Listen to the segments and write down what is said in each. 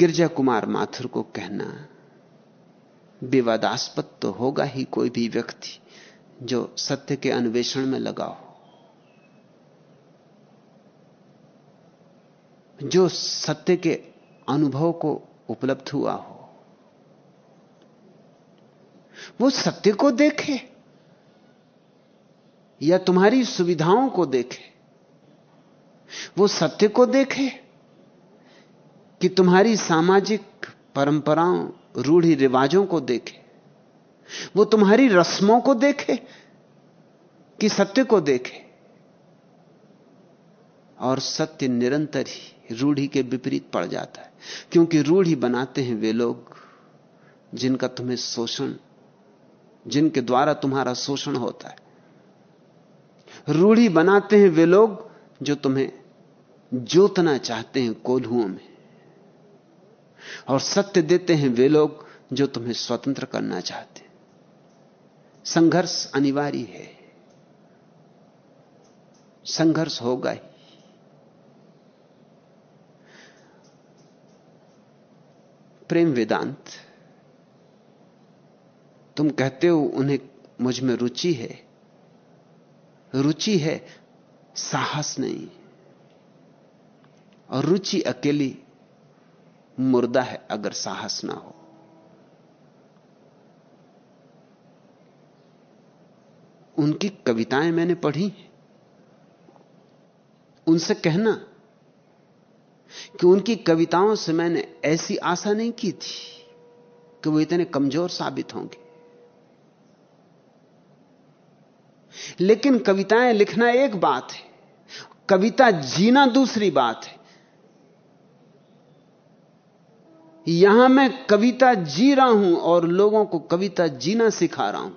गिरजा कुमार माथुर को कहना, विवादास्पद तो होगा ही कोई भी व्यक्ति जो सत्य के अन्वेषण में लगा हो। जो सत्य के अनुभव को उपलब्ध हुआ हो, वो सत्य को देखे या तुम्हारी सुविधाओं को देखे, वो सत्य को देखे। कि तुम्हारी सामाजिक परंपराओं, रूढ़ी रिवाजों को देखे। वो तुम्हारी रस्मों को देखे, कि सत्य को देखे। और सत्य निरंतर ही रूढ़ी के विपरीत पड़ जाता है। क्योंकि रूढ़ी बनाते हैं वे लोग, जिनका तुम्हें शोषण, जिनके द्वारा तुम्हारा शोषण होता है। रूढ़ी बनाते हैं वे लोग, जो तुम्हें जोतना चाहते हैं कोल्हुओं में। और सत्य देते हैं वे लोग जो तुम्हें स्वतंत्र करना चाहते संघर्ष अनिवार्य है। संघर्ष होगा ही। प्रेम वेदांत, तुम कहते हो उन्हें मुझमें रुचि है। रुचि है, साहस नहीं। और रुचि अकेली मुर्दा है अगर साहस ना हो। उनकी कविताएँ मैंने पढ़ी उनसे कहना कि उनकी कविताओं से मैंने ऐसी आशा नहीं की थी कि वो इतने कमज़ोर साबित होंगे। लेकिन कविताएँ लिखना एक बात है, कविता जीना दूसरी बात है। यहाँ मैं कविता जी रहा हूँ और लोगों को कविता जीना सिखा रहा हूँ।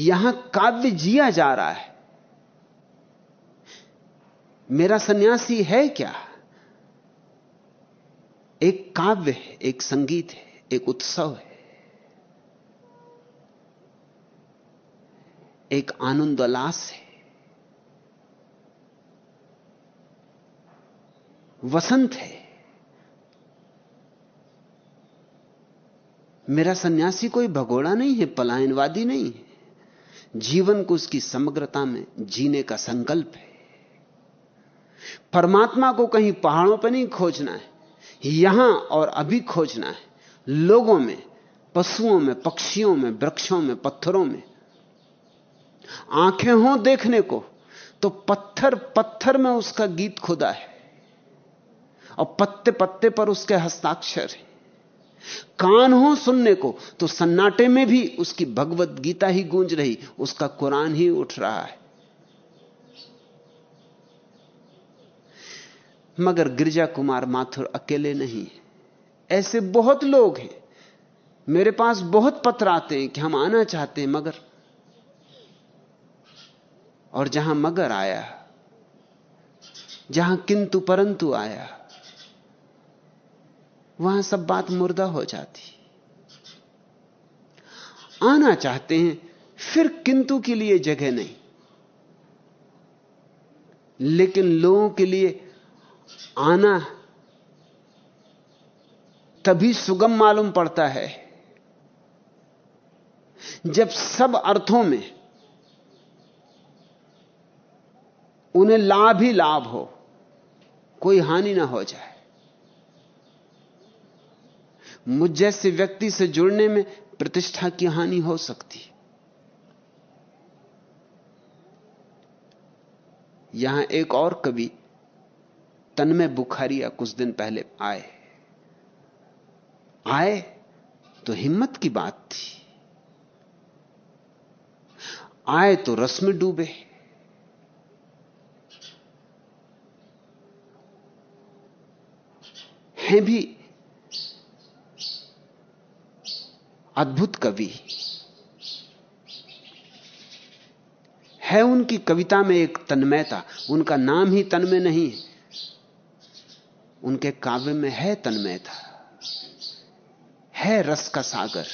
यहाँ काव्य जिया जा रहा है। मेरा सन्यासी है क्या? एक काव्य है, एक संगीत है, एक उत्सव है। एक आनंद उल्लास है। वसंत है। मेरा सन्यासी कोई भगोड़ा नहीं है, पलायनवादी नहीं है। जीवन को उसकी समग्रता में जीने का संकल्प है। परमात्मा को कहीं पहाड़ों पर नहीं खोजना है, यहाँ और अभी खोजना है। लोगों में, पशुओं में, पक्षियों में, वृक्षों में, पत्थरों में। आँखें हों देखने को तो पत्थर पत्थर में उसका गीत खुदा है। और पत्ते पत्ते पर उसके हस्ताक्षर है। कान हो सुनने को तो सन्नाटे में भी उसकी भगवत गीता ही गूंज रही, उसका कुरान ही उठ रहा है। मगर गिरजा कुमार माथुर अकेले नहीं ऐसे बहुत लोग हैं। मेरे पास बहुत पत्र आते हैं कि हम आना चाहते हैं, मगर, और जहाँ मगर आया, जहाँ किंतु परंतु आया वहाँ सब बात मुर्दा हो जाती। आना चाहते हैं, फिर किंतु के लिए जगह नहीं। लेकिन लोगों के लिए आना तभी सुगम मालूम पड़ता है, जब सब अर्थों में उन्हें लाभ ही लाभ हो, कोई हानि ना हो जाए। मुझ जैसे व्यक्ति से जुड़ने में प्रतिष्ठा की हानि हो सकती है। यहाँ एक और कवि तन्मय बुखारिया कुछ दिन पहले आए। आए तो हिम्मत की बात थी। आए तो रस में डूबे। हैं भी अद्भुत कवि। है उनकी कविता में एक तन्मयता, उनका नाम ही तन्मय नहीं है। उनके काव्य में है तन्मयता। है रस का सागर।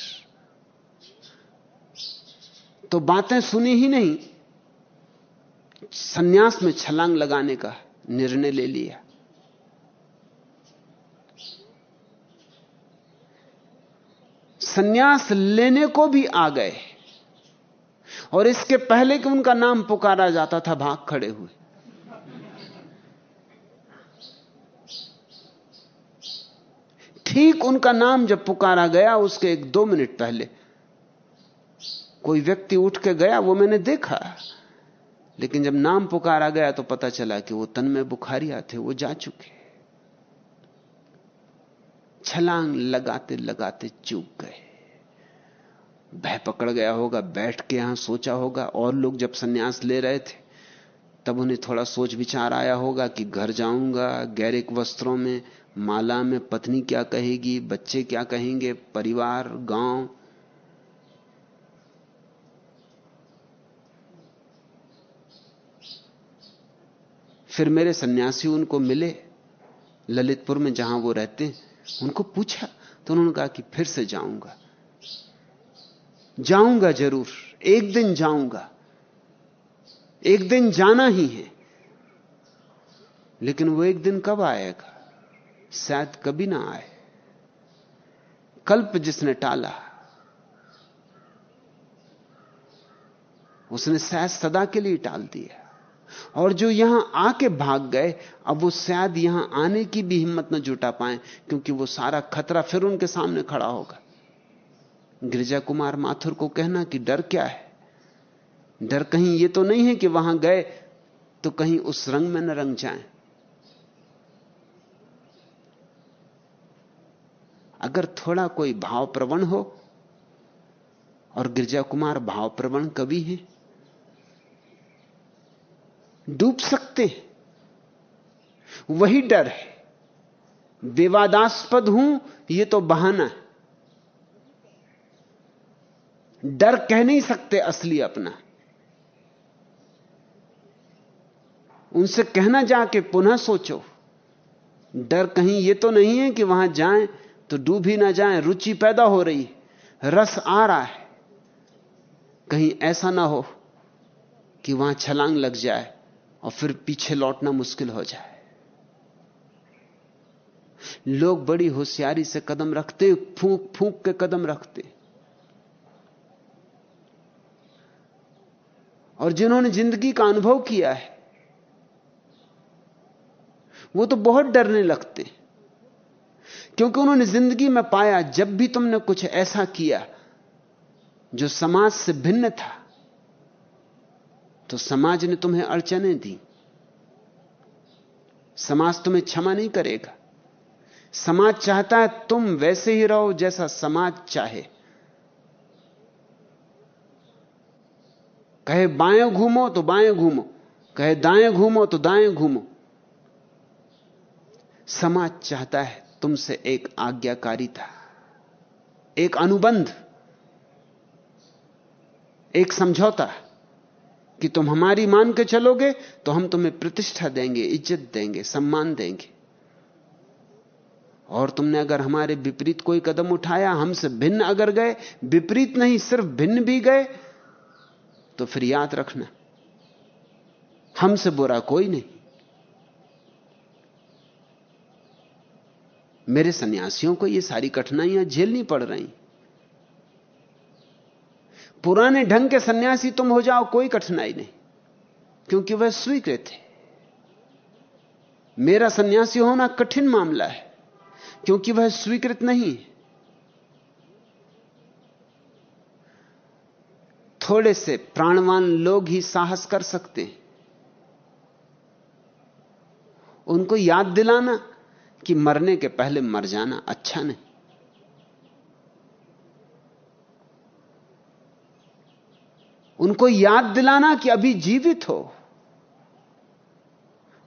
तो बातें सुनी ही नहीं। सन्यास में छलांग लगाने का निर्णय ले लिया। सन्यास लेने को भी आ गए और इसके पहले कि उनका नाम पुकारा जाता था, भाग खड़े हुए। ठीक उनका नाम जब पुकारा गया, उसके एक दो मिनट पहले, कोई व्यक्ति उठ के गया, वो मैंने देखा। लेकिन जब नाम पुकारा गया तो पता चला कि वो तन में बुखारिया थे वो जा चुके। छलांग लगाते लगाते चूक गए। भय पकड़ गया होगा, बैठ के यहाँ सोचा होगा, और लोग जब सन्यास ले रहे थे, तब उन्हें थोड़ा सोच विचार आया होगा कि घर जाऊँगा, गैरिक वस्त्रों में, माला में, पत्नी क्या कहेगी, बच्चे क्या कहेंगे, परिवार, गाँव। फिर मेरे सन्यासी उनको मिले, ललितपुर में जहाँ वो रहते हैं। उनको पूछा तो उन्होंने कहा कि फिर से जाऊँगा। जाऊँगा ज़रूर, एक दिन जाऊँगा। एक दिन जाना ही है। लेकिन वो एक दिन कब आएगा? शायद कभी ना आए। कल्प जिसने टाला, उसने शायद सदा के लिए टाल दिया। और जो यहाँ आके भाग गए, अब वो शायद यहाँ आने की भी हिम्मत न जुटा पाए, क्योंकि वो सारा खतरा फिर उनके सामने खड़ा होगा। गिरिजा कुमार माथुर को कहना कि डर क्या है? डर कहीं ये तो नहीं है कि वहाँ गए तो कहीं उस रंग में न रंग जाएँ। अगर थोड़ा कोई भाव प्रवण हो, और गिरजा कुमार भाव प्रवण कवि है डूब सकते वही डर है। विवादास्पद हूँ यह तो बहाना है। डर कह नहीं सकते असली अपना। उनसे कहना जाके पुनः सोचो। डर कहीं यह तो नहीं है कि वहाँ जाएँ तो डूब ही ना जाएँ, रुचि पैदा हो रही रस आ रहा है। कहीं ऐसा ना हो कि वहाँ छलांग लग जाए। और फिर पीछे लौटना मुश्किल हो जाए। लोग बड़ी होशियारी से कदम रखते, फूंक फूंक के कदम रखते। और जिन्होंने ज़िंदगी का अनुभव किया है, वो तो बहुत डरने लगते। क्योंकि उन्होंने ज़िंदगी में पाया, जब भी तुमने कुछ ऐसा किया जो समाज से भिन्न था तो समाज ने तुम्हें अड़चने दी। समाज तुम्हें क्षमा नहीं करेगा। समाज चाहता है तुम वैसे ही रहो जैसा समाज चाहे। कहे बाएँ घूमो तो बाएँ घूमो, कहे दाएँ घूमो तो दाएँ घूमो। समाज चाहता है तुमसे एक आज्ञाकारिता एक अनुबंध, एक समझौता। कि तुम हमारी मान के चलोगे तो हम तुम्हें प्रतिष्ठा देंगे, इज़्ज़त देंगे, सम्मान देंगे। और तुमने अगर हमारे विपरीत कोई कदम उठाया, हमसे भिन्न अगर गए, विपरीत नहीं, सिर्फ़ भिन्न भी गए तो फिर याद रखना, हमसे बुरा कोई नहीं। मेरे सन्यासियों को ये सारी कठिनाइयाँ झेलनी पड़ रही। पुराने ढंग के सन्यासी तुम हो जाओ, कोई कठिनाई नहीं। क्योंकि वह स्वीकृत है। मेरा सन्यासी होना कठिन मामला है, क्योंकि वह स्वीकृत नहीं है। थोड़े से प्राणवान लोग ही साहस कर सकते हैं। उनको याद दिलाना कि मरने के पहले मर जाना अच्छा नहीं। उनको याद दिलाना कि अभी जीवित हो।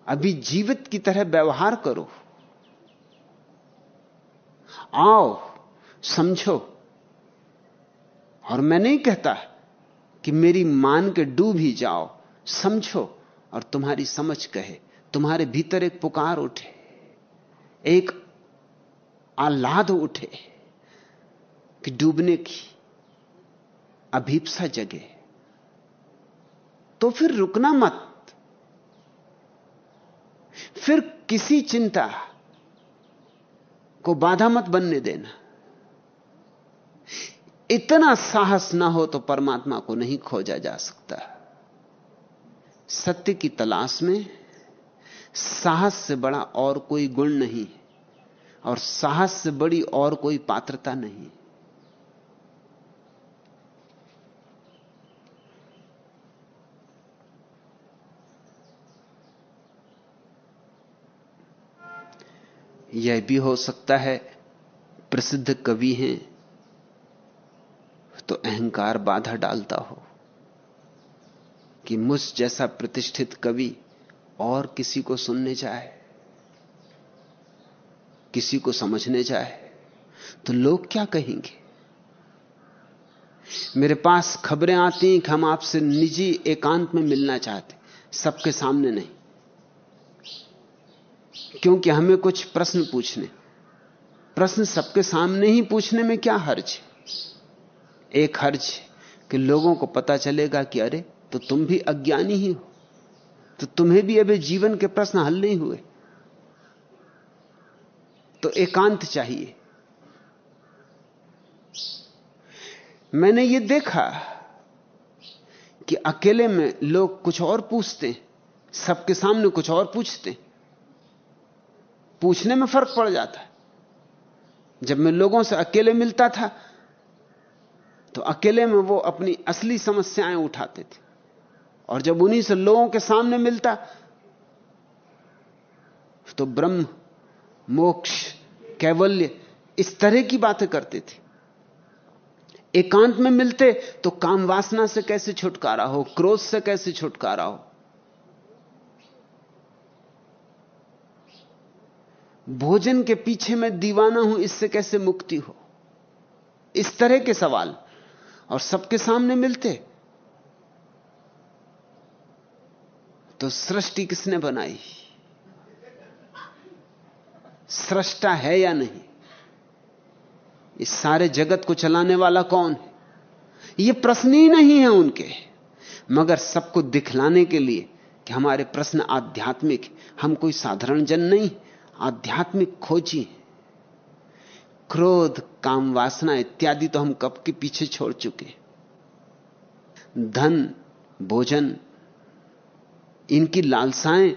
अभी जीवित की तरह व्यवहार करो। आओ, समझो। और मैं नहीं कहता कि मेरी मान के डूब ही जाओ। समझो और तुम्हारी समझ कहे। तुम्हारे भीतर एक पुकार उठे। एक आह्लाद उठे कि डूबने की अभीपसा जगे। तो फिर रुकना मत। फिर किसी चिंता को बाधा मत बनने देना। इतना साहस ना हो तो परमात्मा को नहीं खोजा जा सकता। सत्य की तलाश में साहस से बड़ा और कोई गुण नहीं, और साहस से बड़ी और कोई पात्रता नहीं। यह भी हो सकता है, प्रसिद्ध कवि हैं तो अहंकार बाधा डालता हो कि मुझ जैसा प्रतिष्ठित कवि और किसी को सुनने चाहे किसी को समझने चाहे तो लोग क्या कहेंगे? मेरे पास खबरें आती हैं कि हम आपसे निजी एकांत में मिलना चाहते, सबके सामने नहीं। क्योंकि हमें कुछ प्रश्न पूछने। प्रश्न सबके सामने ही पूछने में क्या हर्ज है? एक हर्ज कि लोगों को पता चलेगा कि अरे तो तुम भी अज्ञानी ही हो। तो तुम्हें भी अभी जीवन के प्रश्न हल नहीं हुए। तो एकांत चाहिए। मैंने यह देखा कि अकेले में लोग कुछ और पूछते सबके सामने कुछ और पूछते हैं। पूछने में फ़र्क पड़ जाता है। जब मैं लोगों से अकेले मिलता था तो अकेले में वो अपनी असली समस्याएँ उठाते थे। और जब उन्हीं से लोगों के सामने मिलता तो ब्रह्म, मोक्ष, कैवल्य इस तरह की बातें करते थे। एकांत में मिलते तो काम वासना से कैसे छुटकारा हो, क्रोध से कैसे छुटकारा हो? भोजन के पीछे मैं दीवाना हूँ, इससे कैसे मुक्ति हो? इस तरह के सवाल और सबके सामने मिलते। तो सृष्टि किसने बनाई? सृष्टा है या नहीं? इस सारे जगत को चलाने वाला कौन है? यह प्रश्न ही नहीं है उनके। मगर सबको दिखलाने के लिए कि हमारे प्रश्न आध्यात्मिक हम कोई साधारण जन नहीं आध्यात्मिक खोजी क्रोध, काम, वासना इत्यादि तो हम कब के पीछे छोड़ चुके धन, भोजन, इनकी लालसाएँ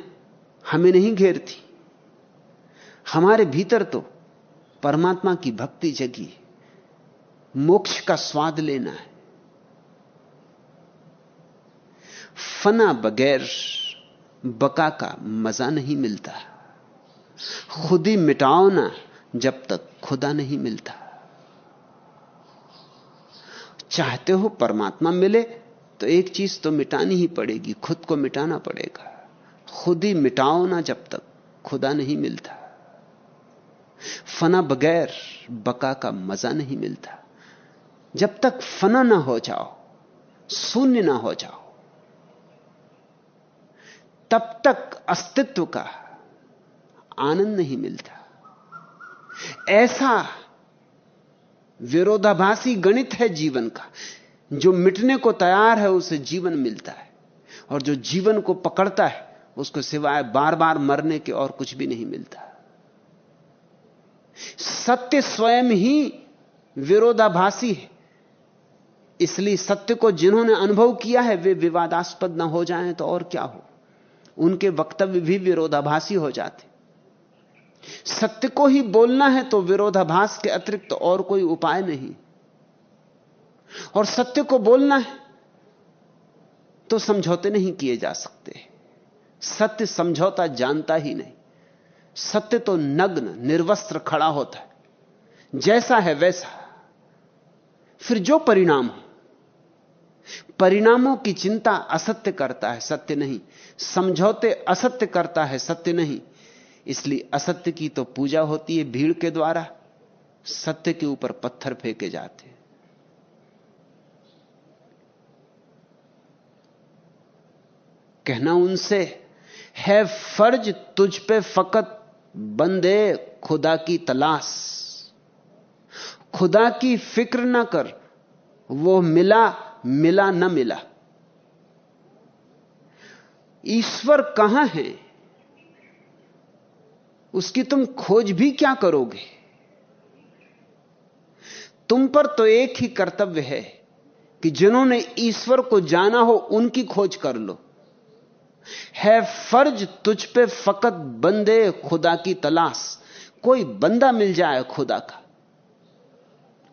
हमें नहीं घेरती। हमारे भीतर तो परमात्मा की भक्ति जगी मोक्ष का स्वाद लेना है। फना बगैर बका का मज़ा नहीं मिलता। खुद ही मिटाओ ना, जब तक खुदा नहीं मिलता। चाहते हो परमात्मा मिले तो एक चीज़ तो मिटानी ही पड़ेगी, खुद को मिटाना पड़ेगा। खुद ही मिटाओ ना, जब तक खुदा नहीं मिलता। फना बगैर बका का मज़ा नहीं मिलता। जब तक फना ना हो जाओ, शून्य ना हो जाओ, तब तक अस्तित्व का आनंद नहीं मिलता। ऐसा विरोधाभासी गणित है जीवन का। जो मिटने को तैयार है, उसे जीवन मिलता है। और जो जीवन को पकड़ता है, उसको सिवाय बार बार मरने के और कुछ भी नहीं मिलता। सत्य स्वयं ही विरोधाभासी है। इसलिए सत्य को जिन्होंने अनुभव किया है, वे विवादास्पद न हो जाएँ तो और क्या हो? उनके वक्तव्य भी विरोधाभासी हो जाते। सत्य को ही बोलना है तो विरोधाभास के अतिरिक्त तो और कोई उपाय नहीं। और सत्य को बोलना है तो समझौते नहीं किए जा सकते। सत्य समझौता जानता ही नहीं। सत्य तो नग्न, निर्वस्त्र खड़ा होता है। जैसा है वैसा। फिर जो परिणाम हो? परिणामों की चिंता असत्य करता है, सत्य नहीं। समझौते असत्य करता है, सत्य नहीं। इसलिए असत्य की तो पूजा होती है भीड़ के द्वारा, सत्य के ऊपर पत्थर फेंके जाते कहना उनसे, है फ़र्ज़ तुझ पे फकत बंदे खुदा की तलाश। खुदा की फ़िक्र ना कर, वो मिला मिला न मिला। ईश्वर कहाँ है? उसकी तुम खोज भी क्या करोगे? तुम पर तो एक ही कर्तव्य है कि जिन्होंने ईश्वर को जाना हो उनकी खोज कर लो। है फ़र्ज़ तुझ पे फकत बंदे खुदा की तलाश। कोई बंदा मिल जाए खुदा का।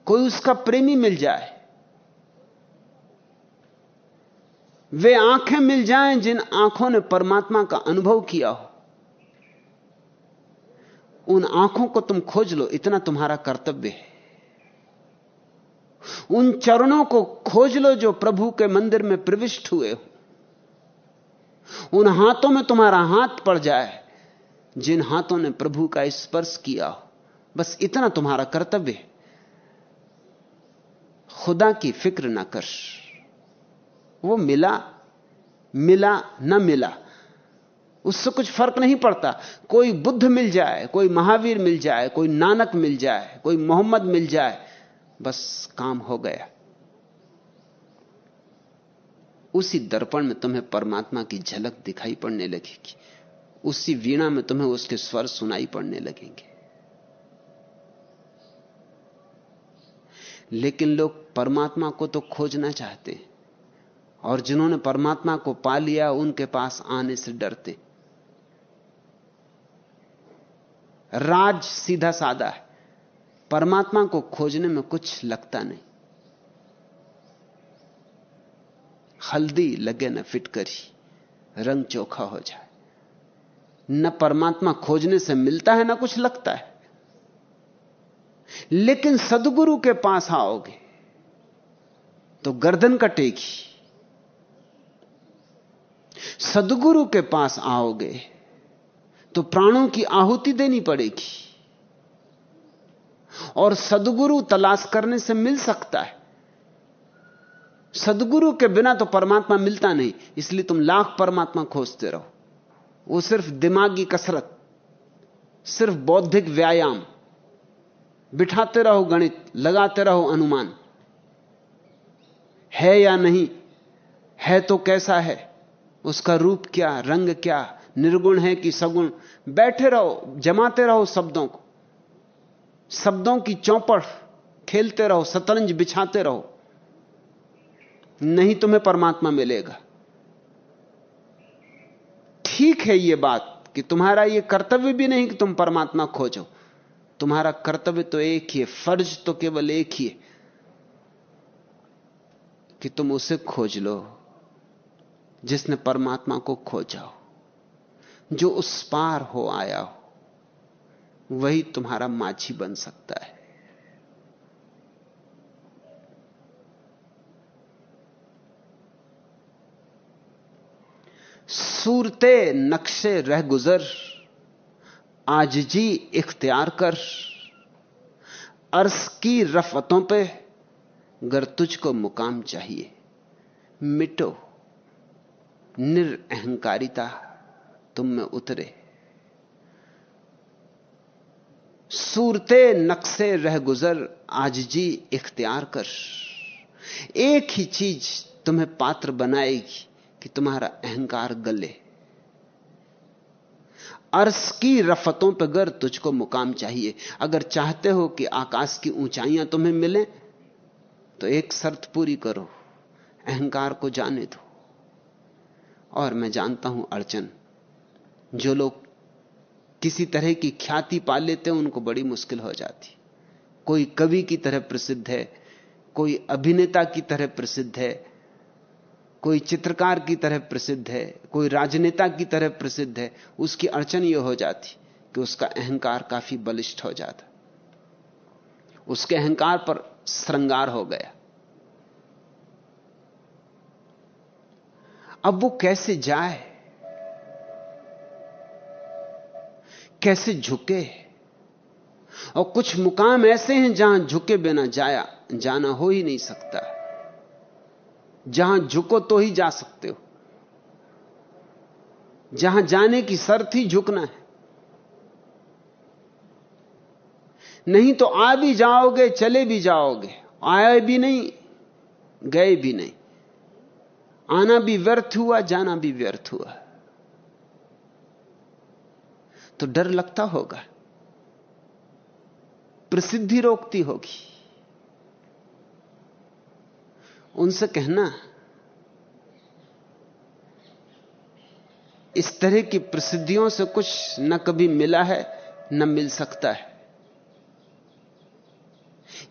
कोई उसका प्रेमी मिल जाए। वे आँखें मिल जाएँ जिन आँखों ने परमात्मा का अनुभव किया हो। उन आँखों को तुम खोज लो, इतना तुम्हारा कर्तव्य है। उन चरणों को खोज लो जो प्रभु के मंदिर में प्रविष्ट हुए हो। उन हाथों में तुम्हारा हाथ पड़ जाए, जिन हाथों ने प्रभु का स्पर्श किया हो। बस इतना तुम्हारा कर्तव्य है। खुदा की फ़िक्र ना कर। वो मिला मिला, न मिला। उससे कुछ फ़र्क नहीं पड़ता। कोई बुद्ध मिल जाए, कोई महावीर मिल जाए, कोई नानक मिल जाए, कोई मोहम्मद मिल जाए, बस काम हो गया। उसी दर्पण में तुम्हें परमात्मा की झलक दिखाई पड़ने लगेगी। उसी वीणा में तुम्हें उसके स्वर सुनाई पड़ने लगेंगे। लेकिन लोग परमात्मा को तो खोजना चाहते हैं, और जिन्होंने परमात्मा को पा लिया, उनके पास आने से डरते राज सीधा सादा है। परमात्मा को खोजने में कुछ लगता नहीं। हल्दी लगे न फिटकरी रंग चोखा हो जाए। न परमात्मा खोजने से मिलता है, ना कुछ लगता है। लेकिन सदगुरु के पास आओगे तो गर्दन कटेगी। सदगुरु के पास आओगे तो प्राणों की आहुति देनी पड़ेगी। और सदगुरु तलाश करने से मिल सकता है। सदगुरु के बिना तो परमात्मा मिलता नहीं, इसलिए तुम लाख परमात्मा खोजते रहो। वो सिर्फ़ दिमागी कसरत, सिर्फ़ बौद्धिक व्यायाम। बिठाते रहो गणित, लगाते रहो अनुमान। है या नहीं, है तो कैसा है, उसका रूप क्या, रंग क्या निर्गुण है कि सगुण। बैठे रहो, जमाते रहो शब्दों को। शब्दों की चौपड़, खेलते रहो, शतरंज बिछाते रहो। नहीं तुम्हें परमात्मा मिलेगा। ठीक है यह बात कि तुम्हारा यह कर्तव्य भी नहीं कि तुम परमात्मा खोजो। तुम्हारा कर्तव्य तो एक ही है, फ़र्ज़ तो केवल एक ही है कि तुम उसे खोज लो, जिसने परमात्मा को खोजा हो। जो उस पार हो आया हो, वही तुम्हारा माझी बन सकता है। सूरते नक्शे रह गुजर, आज जी इख्तियार कर। अर्श की रफतों पे गर तुझको मुकाम चाहिए, मिटो निरअहकारिता। तुम में उतरे। सूरते नक्शे रह गुजर, आज जी इख्तियार कर। एक ही चीज़ तुम्हें पात्र बनाएगी कि तुम्हारा अहंकार गले। अर्श की रफतों पर गर, तुझको मुकाम चाहिए। अगर चाहते हो कि आकाश की ऊंचाइयाँ तुम्हें मिले तो एक शर्त पूरी करो, अहंकार को जाने दो। और मैं जानता हूँ अड़चन जो लोग किसी तरह की ख्याति पा लेते हैं, उनको बड़ी मुश्किल हो जाती कोई कवि की तरह प्रसिद्ध है, कोई अभिनेता की तरह प्रसिद्ध है, कोई चित्रकार की तरह प्रसिद्ध है, कोई राजनेता की तरह प्रसिद्ध है, उसकी अड़चन यह हो जाती कि उसका अहंकार काफ़ी बलिष्ठ हो जाता। उसके अहंकार पर श्रृंगार हो गया। अब वो कैसे जाए? कैसे झुके? और कुछ मुकाम ऐसे हैं जहाँ झुके बिना जाया, जाना हो ही नहीं सकता। जहाँ झुको तो ही जा सकते हो। जहाँ जाने की शर्त ही झुकना है। नहीं तो आ भी जाओगे, चले भी जाओगे। आए भी नहीं, गए भी नहीं। आना भी व्यर्थ हुआ, जाना भी व्यर्थ हुआ। तो डर लगता होगा। प्रसिद्धि रोकती होगी। उनसे कहना, इस तरह की प्रसिद्धियों से कुछ न कभी मिला है, न मिल सकता है।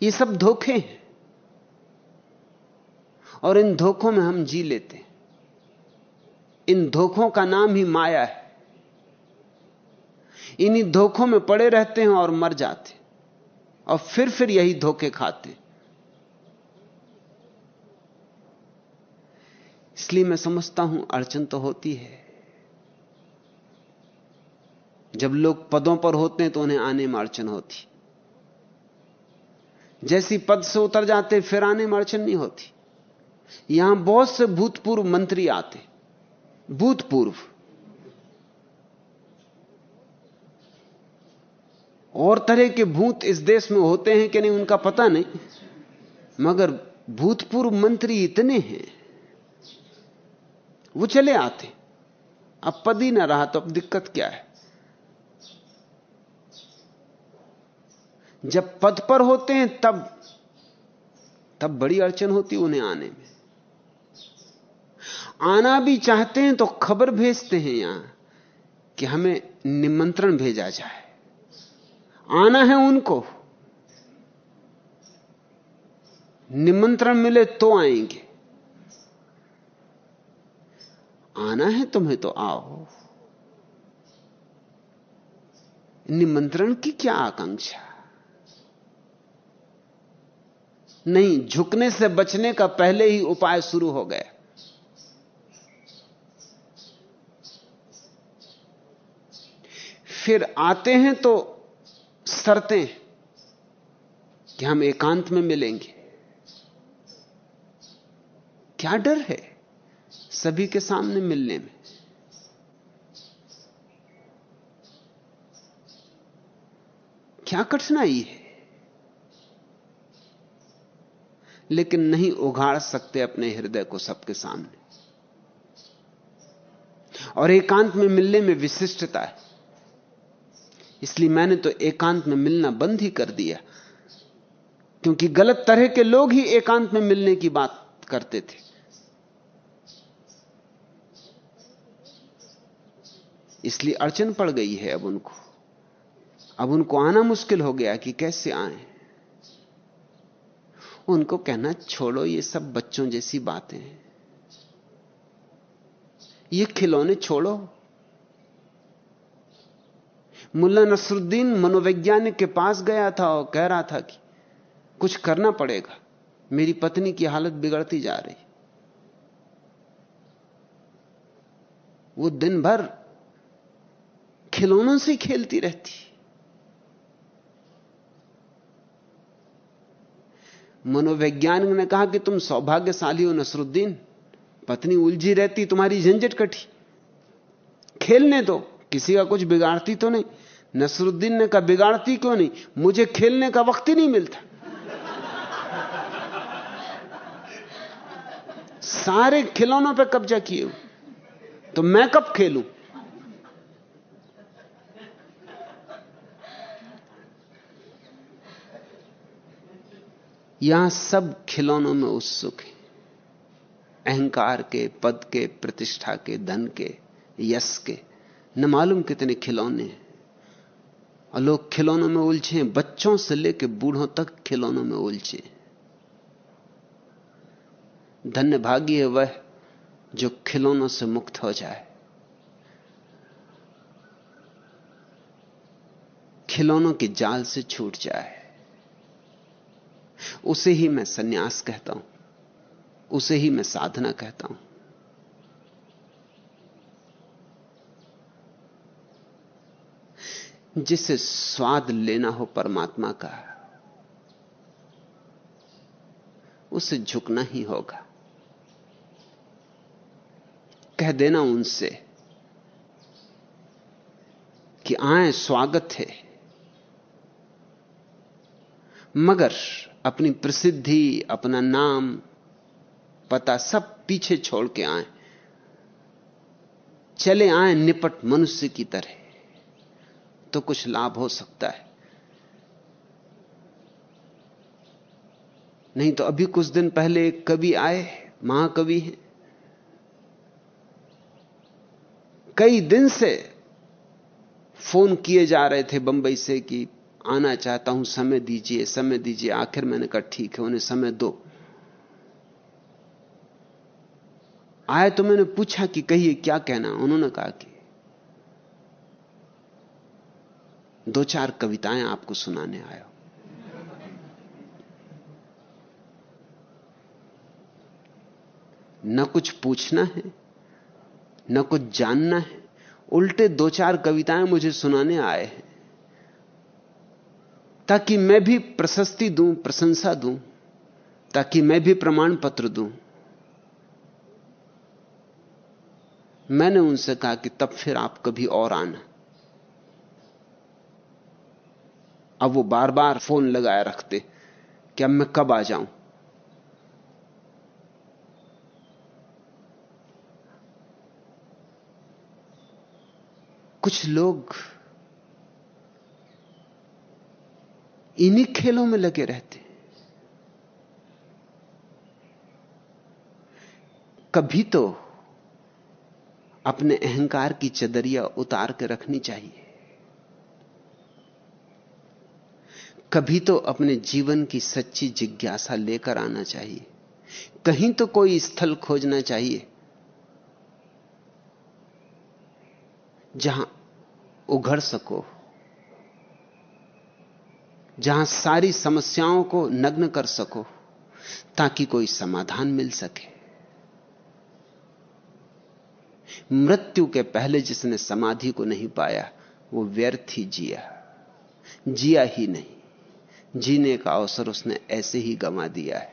ये सब धोखे हैं। और इन धोखों में हम जी लेते हैं। इन धोखों का नाम ही माया है। इन्हीं धोखों में पड़े रहते हैं और मर जाते और फिर फिर यही धोखे खाते इसलिए मैं समझता हूँ, अड़चन तो होती है। जब लोग पदों पर होते हैं तो उन्हें आने में अड़चन होती। जैसी पद से उतर जाते, फिर आने में अड़चन नहीं होती। यहाँ बहुत से भूतपूर्व मंत्री आते भूतपूर्व। और तरह के भूत इस देश में होते हैं कि नहीं, उनका पता नहीं। मगर भूतपूर्व मंत्री इतने हैं। वो चले आते। अब पद ही ना रहा तो अब दिक्कत क्या है? जब पद पर होते हैं, तब तब बड़ी अड़चन होती उन्हें आने में। आना भी चाहते हैं तो खबर भेजते हैं यहाँ कि हमें निमंत्रण भेजा जाए। आना है उनको। निमंत्रण मिले तो आएँगे। आना है तुम्हें तो आओ। निमंत्रण की क्या आकांक्षा? नहीं, झुकने से बचने का पहले ही उपाय शुरू हो गया। फिर आते हैं तो शर्तें कि हम एकांत में मिलेंगे। क्या डर है सभी के सामने मिलने में? क्या कठिनाई है? लेकिन नहीं उघाड़ सकते अपने हृदय को सबके सामने। और एकांत में मिलने में विशिष्टता है। इसलिए मैंने तो एकांत में मिलना बंद ही कर दिया। क्योंकि गलत तरह के लोग ही एकांत में मिलने की बात करते थे। इसलिए अड़चन पड़ गई है अब उनको। अब उनको आना मुश्किल हो गया कि कैसे आए। उनको कहना, छोड़ो ये सब बच्चों जैसी बातें ये खिलौने छोड़ो। मुल्ला नसरुद्दीन मनोवैज्ञानिक के पास गया था और कह रहा था कि कुछ करना पड़ेगा। मेरी पत्नी की हालत बिगड़ती जा रही। वो दिन भर खिलौनों से खेलती रहती। मनोवैज्ञानिक ने कहा कि तुम सौभाग्यशाली हो नसरुद्दीन। पत्नी उलझी रहती, तुम्हारी झंझट कटी। खेलने दो। किसी का कुछ बिगाड़ती तो नहीं। नसरुद्दीन ने कहा, बिगाड़ती क्यों नहीं? मुझे खेलने का वक्त ही नहीं मिलता। सारे खिलौनों पे कब्जा किए तो मैं कब खेलूं? यहाँ सब खिलौनों में उत्सुक है। अहंकार के, पद के, प्रतिष्ठा के, धन के, यश के। न मालूम कितने खिलौने और लोग खिलौनों में उलझे बच्चों से लेकर बूढ़ों तक खिलौनों में उलझे धन्य भागी है वह जो खिलौनों से मुक्त हो जाए। खिलौनों के जाल से छूट जाए। उसे ही मैं सन्यास कहता हूँ। उसे ही मैं साधना कहता हूँ। जिसे स्वाद लेना हो परमात्मा का, उसे झुकना ही होगा। कह देना उनसे कि आए, स्वागत है। मगर अपनी प्रसिद्धि, अपना नाम, पता सब पीछे छोड़ के आए। चले आए निपट मनुष्य की तरह। तो कुछ लाभ हो सकता है। नहीं तो अभी कुछ दिन पहले कवि आए, महाकवि हैं। कई दिन से फ़ोन किए जा रहे थे बंबई से कि आना चाहता हूँ, समय दीजिए समय दीजिए, आखिर मैंने कहा ठीक है, उन्हें समय दो। आए तो मैंने पूछा कि कहिए क्या कहना उन्होंने कहा कि दो चार कविताएँ आपको सुनाने आया न कुछ पूछना है, न कुछ जानना है, उल्टे दो चार कविताएँ मुझे सुनाने आए हैं। ताकि मैं भी प्रशस्ति दूँ, प्रशंसा दूँ, ताकि मैं भी प्रमाण पत्र दूँ। मैंने उनसे कहा कि तब फिर आप कभी और आना। अब वो बार बार फ़ोन लगाए रखते, कि अब मैं कब आ जाऊँ? कुछ लोग इन्हीं खेलों में लगे रहते। कभी तो अपने अहंकार की चदरिया उतार के रखनी चाहिए। कभी तो अपने जीवन की सच्ची जिज्ञासा लेकर आना चाहिए। कहीं तो कोई स्थल खोजना चाहिए, जहाँ उघड़ सको, जहाँ सारी समस्याओं को नग्न कर सको, ताकि कोई समाधान मिल सके। मृत्यु के पहले जिसने समाधि को नहीं पाया, वो व्यर्थ ही जिया जिया ही नहीं। जीने का अवसर उसने ऐसे ही गंवा दिया है।